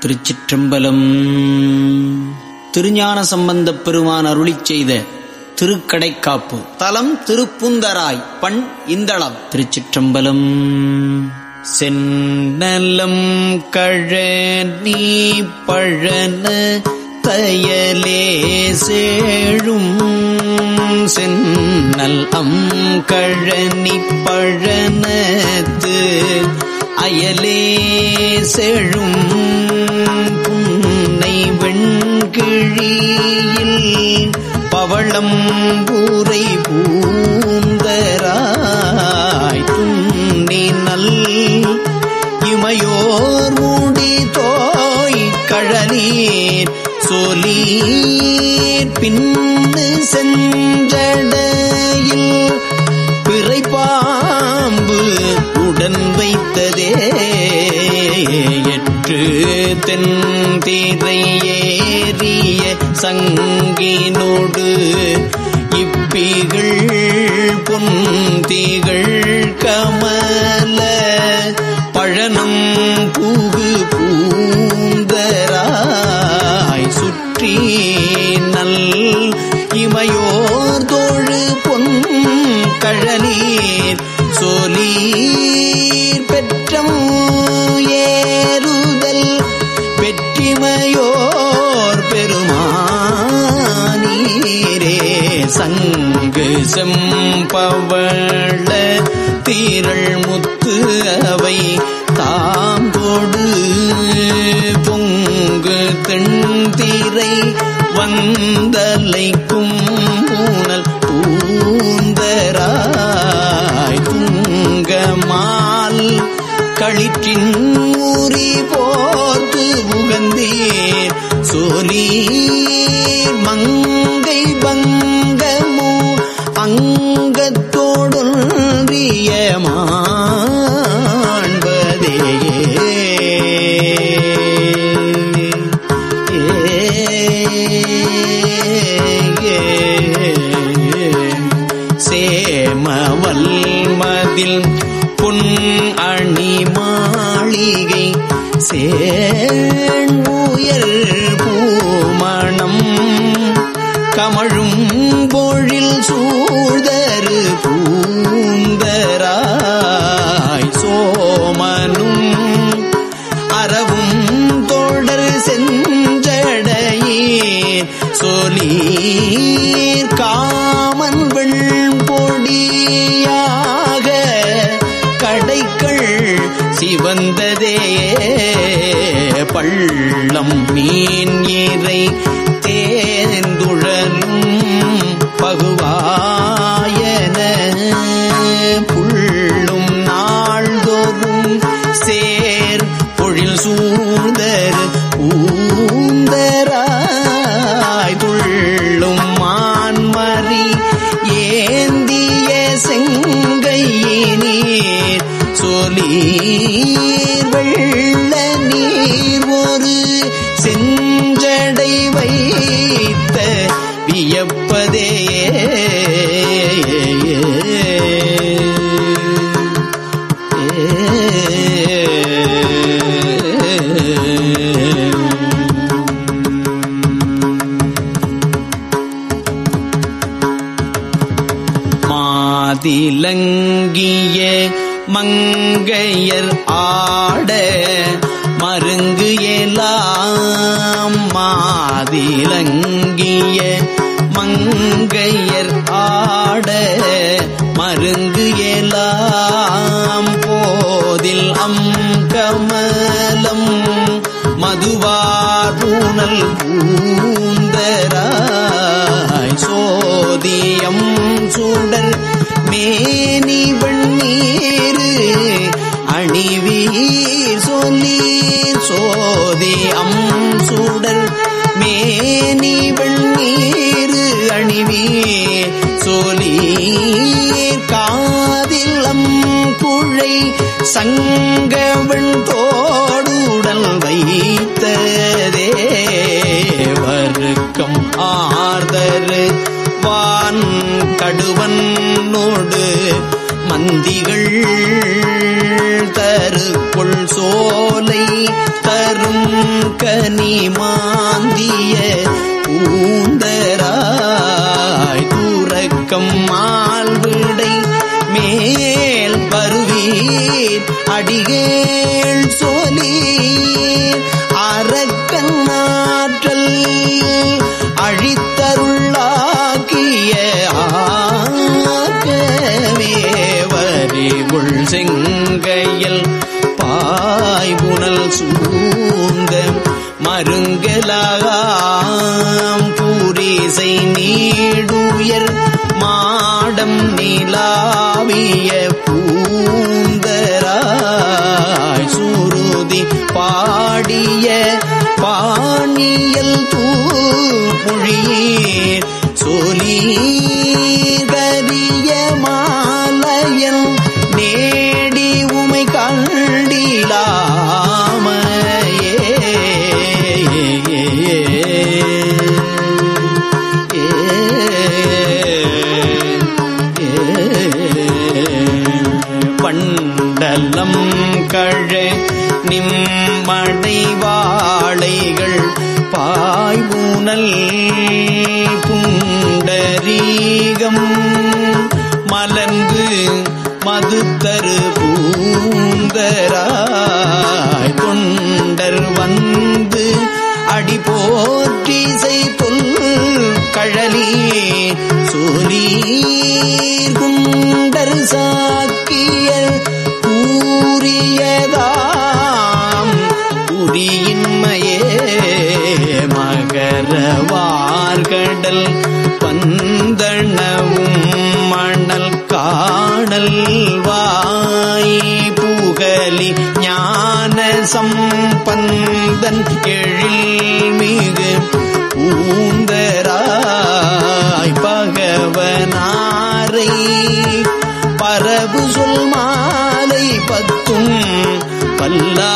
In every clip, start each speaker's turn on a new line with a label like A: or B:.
A: திருச்சிற்றம்பலம். திருஞான சம்பந்தப் பெருமான் அருளி செய்த திருக்கடைக்காப்பு. தலம் திருப்புந்தராய் பண் இந்தளம். திருச்சிற்றம்பலம். சென்னலம் கழனி பழன தயலே சேழும். சென்னல் அம் கழனி பழனத்து அயலே செழும். செங்கிழியில் பவளம் பூரை பூந்தராய் துண்ணி நல் இமையோர் மூடி தோய் கழலீர் சொலீர் பின்னு செஞ்சடையில் பிறைப்பாம்பு உடன் வைத்ததே எற்று தென் ஏறிய சங்கினோடு இப்பிகள் பொந்திகள் கமல பழனம் பூகு பூந்தராய் சுற்றி நல் இமையோர் தோழு பொன் கழலீர் சொலீர் வெற்றிமையோர் பெருமானீரே சங்கு செம்பவள தீரள் முத்து அவை தாங்கொடு பொங்கு தென்தீரை வந்தலைக்கும் பூனல் பூந்தராய் துங்கமால் களிற்றின் உகந்தீர் பூமணம் கமழும் பொழில் சூழ்தரு பூந்தராய் சோமனும் அறவும் தொடர் செஞ்சடையே சொலீர் உள்ளம் மீன் இறை தேர்ந்துழலும் பகுவாயன. புள்ளும் நாள்தோறும் சேர் பொழில் சூழ்ந்தர் ஊந்தராய். துள்ளும் மான்மறி ஏந்திய செங்கையினீர் சொலீர் வியப்பதே மாதிலங்கிய மங்கையர் ஆட மருங்கு எலாம் மாதிலங்கிய பூனல் சோதியம் சுடர் மேனி வண்ணீரு அணிவீர் சொல்லி சோதியம் அம் மேனி வண்ணீரு அணிவீர் சொல்லீர் காதிலம் குழை சங்க ஆர்தரு வான் கடுவனோடு அந்திகள் தருக்குள் சோலை தரும் கனி மாந்திய ஊந்தராய் தூரக்கம் மால்விடை மேல் பருவீர் அடிகேள் சோலி பாய்புணல் மருங்கலாம் பூரிசை நீடுயர் மாடம் நிலாவிய பூந்தராய். சுருதி பாடிய பாணியல் பூ தூமொழியீர் நிம்மடைவாழைகள் பாய்வுனல் புண்டரீகம் மலர்ந்து மதுத்தரு பூந்தராய் தொண்டர் வந்து அடி போற்றிசை பொல் கழலி சோலீர் குண்டர் சாக்கியர் கூறியதா மகிமையே மகரவார்கடல் பந்தனவும் மணல் காணல் வாய் புகலி ஞான சம்பந்தன் எழில் மிகு பூந்தராய் பகவனாரை. பரபு சொல் மாலை பத்தும் பல்லா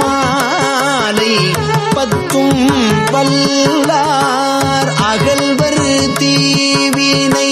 A: மாலை பத்தும் வல்லார் அகல்வர் தீவினை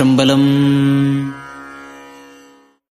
A: திருச்சிற்றம்பலம்